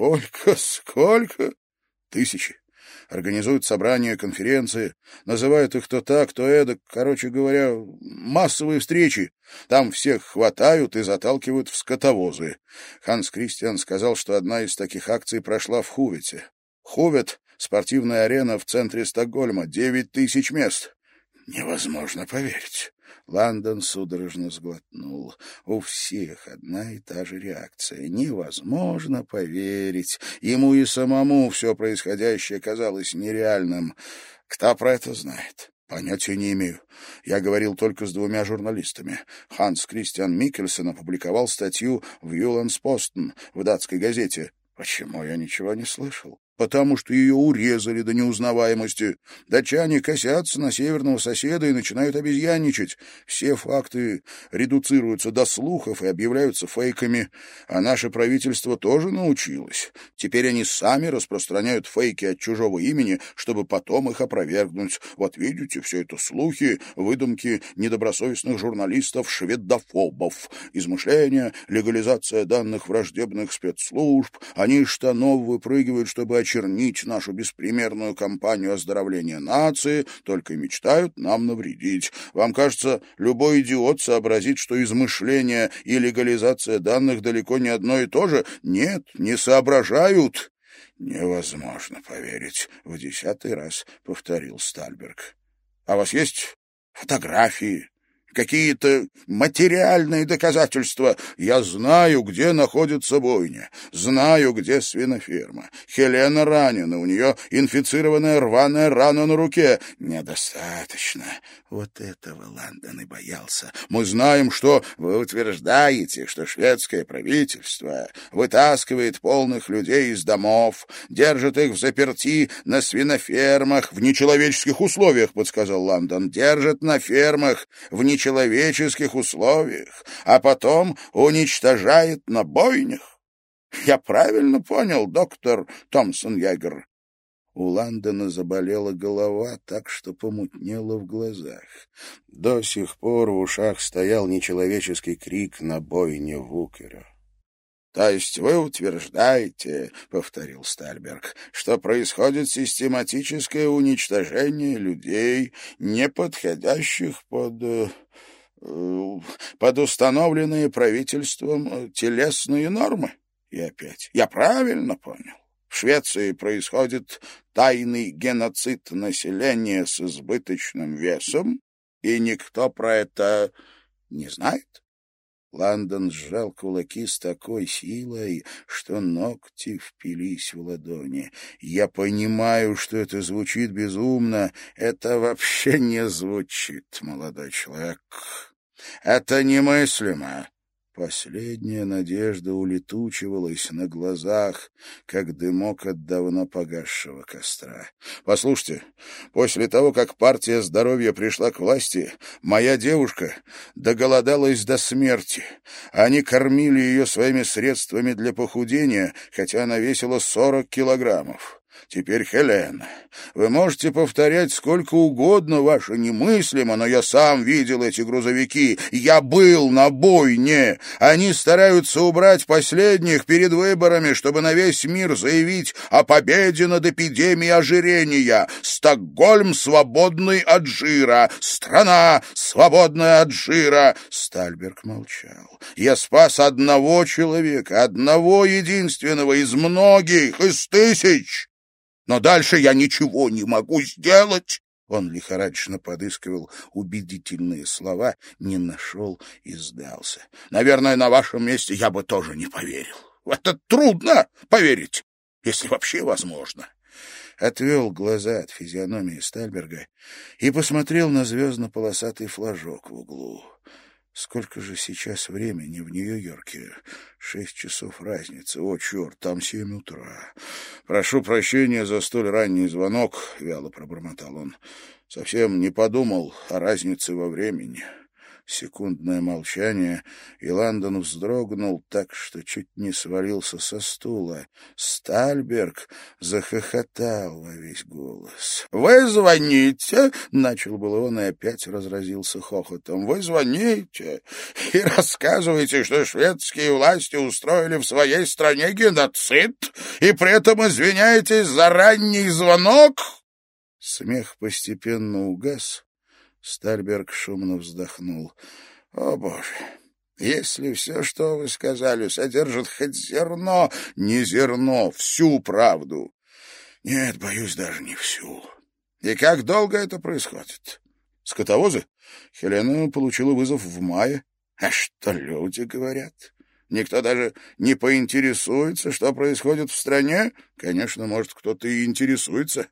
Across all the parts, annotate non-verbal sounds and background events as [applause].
Сколько, сколько? Тысячи. Организуют собрания, конференции, называют их то так, то эдак, короче говоря, массовые встречи. Там всех хватают и заталкивают в скотовозы. Ханс Кристиан сказал, что одна из таких акций прошла в Хувете. Хувет — спортивная арена в центре Стокгольма, девять тысяч мест. Невозможно поверить. Лондон судорожно сглотнул. У всех одна и та же реакция. Невозможно поверить. Ему и самому все происходящее казалось нереальным. Кто про это знает? Понятия не имею. Я говорил только с двумя журналистами. Ханс Кристиан Микельсон опубликовал статью в Юланс Постен в датской газете. Почему я ничего не слышал? Потому что ее урезали до неузнаваемости. Датчане косятся на северного соседа и начинают обезьянничать. Все факты редуцируются до слухов и объявляются фейками. А наше правительство тоже научилось. Теперь они сами распространяют фейки от чужого имени, чтобы потом их опровергнуть. Вот видите, все это слухи, выдумки недобросовестных журналистов-шведофобов, измышления, легализация данных враждебных спецслужб. Они штанов выпрыгивают, чтобы очернить нашу беспримерную кампанию оздоровления нации, только мечтают нам навредить. Вам кажется, любой идиот сообразит, что измышление и легализация данных далеко не одно и то же? Нет, не соображают. Невозможно поверить, — в десятый раз повторил Стальберг. А у вас есть фотографии? Какие-то материальные доказательства. Я знаю, где находится бойня, знаю, где свиноферма. Хелена ранена, у нее инфицированная рваная рана на руке. Недостаточно. Вот этого Лондон и боялся. Мы знаем, что вы утверждаете, что шведское правительство вытаскивает полных людей из домов, держит их в заперти на свинофермах в нечеловеческих условиях, подсказал Лондон. Держит на фермах в нечеловеческих нечеловеческих условиях, а потом уничтожает на бойнях. Я правильно понял, доктор Томпсон-Ягер? У Ландона заболела голова так, что помутнело в глазах. До сих пор в ушах стоял нечеловеческий крик на бойне Вукера. — То есть вы утверждаете, — повторил Стальберг, — что происходит систематическое уничтожение людей, не подходящих под... Э, под установленные правительством э, телесные нормы? И опять, я правильно понял? В Швеции происходит тайный геноцид населения с избыточным весом, и никто про это не знает? Лондон сжал кулаки с такой силой, что ногти впились в ладони. «Я понимаю, что это звучит безумно. Это вообще не звучит, молодой человек. Это немыслимо. Последняя надежда улетучивалась на глазах, как дымок от давно погасшего костра. «Послушайте, после того, как партия здоровья пришла к власти, моя девушка доголодалась до смерти. Они кормили ее своими средствами для похудения, хотя она весила сорок килограммов. Теперь, Хелен, вы можете повторять сколько угодно ваше немыслимо, но я сам видел эти грузовики. Я был на бойне. Они стараются убрать последних перед выборами, чтобы на весь мир заявить о победе над эпидемией ожирения. Стокгольм свободный от жира. Страна свободная от жира. Стальберг молчал. Я спас одного человека, одного единственного из многих, из тысяч. Но дальше я ничего не могу сделать. Он лихорадочно подыскивал убедительные слова, не нашел и сдался. Наверное, на вашем месте я бы тоже не поверил. В это трудно поверить, если вообще возможно. Отвел глаза от физиономии Стальберга и посмотрел на звездно-полосатый флажок в углу. Сколько же сейчас времени в Нью-Йорке? Шесть часов разницы. О, черт, там семь утра. Прошу прощения за столь ранний звонок, — вяло пробормотал он. Совсем не подумал о разнице во времени. Секундное молчание, и Ландон вздрогнул так, что чуть не свалился со стула. Стальберг захохотал во весь голос. — Вы звоните? — начал было он и опять разразился хохотом. — Вы звоните и рассказываете, что шведские власти устроили в своей стране геноцид, и при этом извиняетесь за ранний звонок? Смех постепенно угас, Стальберг шумно вздохнул. — О, Боже! Если все, что вы сказали, содержит хоть зерно, не зерно, всю правду. Нет, боюсь, даже не всю. И как долго это происходит? Скотовозы? Хелена получила вызов в мае. А что люди говорят? Никто даже не поинтересуется, что происходит в стране. Конечно, может, кто-то и интересуется.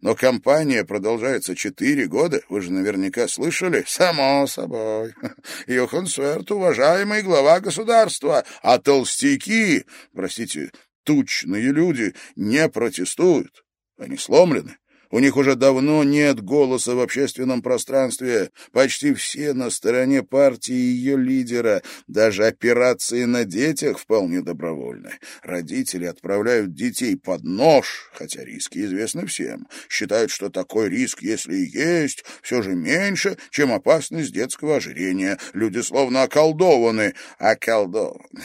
Но кампания продолжается четыре года. Вы же наверняка слышали? Само собой. [laughs] Йохан Сверт — уважаемый глава государства. А толстяки, простите, тучные люди, не протестуют. Они сломлены. У них уже давно нет голоса в общественном пространстве. Почти все на стороне партии и ее лидера. Даже операции на детях вполне добровольны. Родители отправляют детей под нож, хотя риски известны всем. Считают, что такой риск, если и есть, все же меньше, чем опасность детского ожирения. Люди словно околдованы. Околдованы.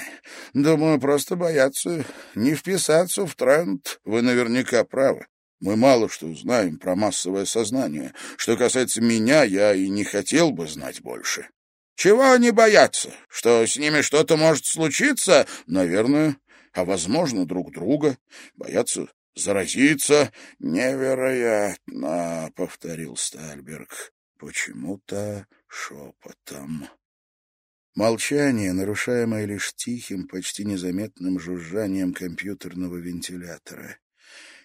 Думаю, просто боятся не вписаться в тренд. Вы наверняка правы. Мы мало что знаем про массовое сознание. Что касается меня, я и не хотел бы знать больше. Чего они боятся? Что с ними что-то может случиться? Наверное. А возможно, друг друга. Боятся заразиться. Невероятно, — повторил Стальберг. Почему-то шепотом. Молчание, нарушаемое лишь тихим, почти незаметным жужжанием компьютерного вентилятора.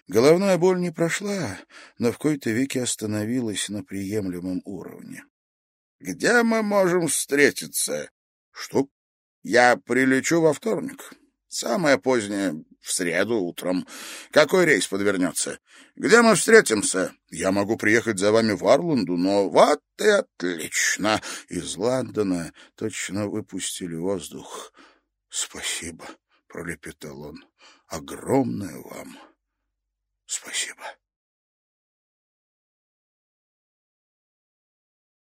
Головная боль не прошла, но в кои-то веки остановилась на приемлемом уровне. — Где мы можем встретиться? — Что? — Я прилечу во вторник. Самое позднее — в среду утром. Какой рейс подвернется? Где мы встретимся? Я могу приехать за вами в Арланду, но вот и отлично. Из Лондона точно выпустили воздух. — Спасибо, — пролепетал он. — Огромное вам Спасибо.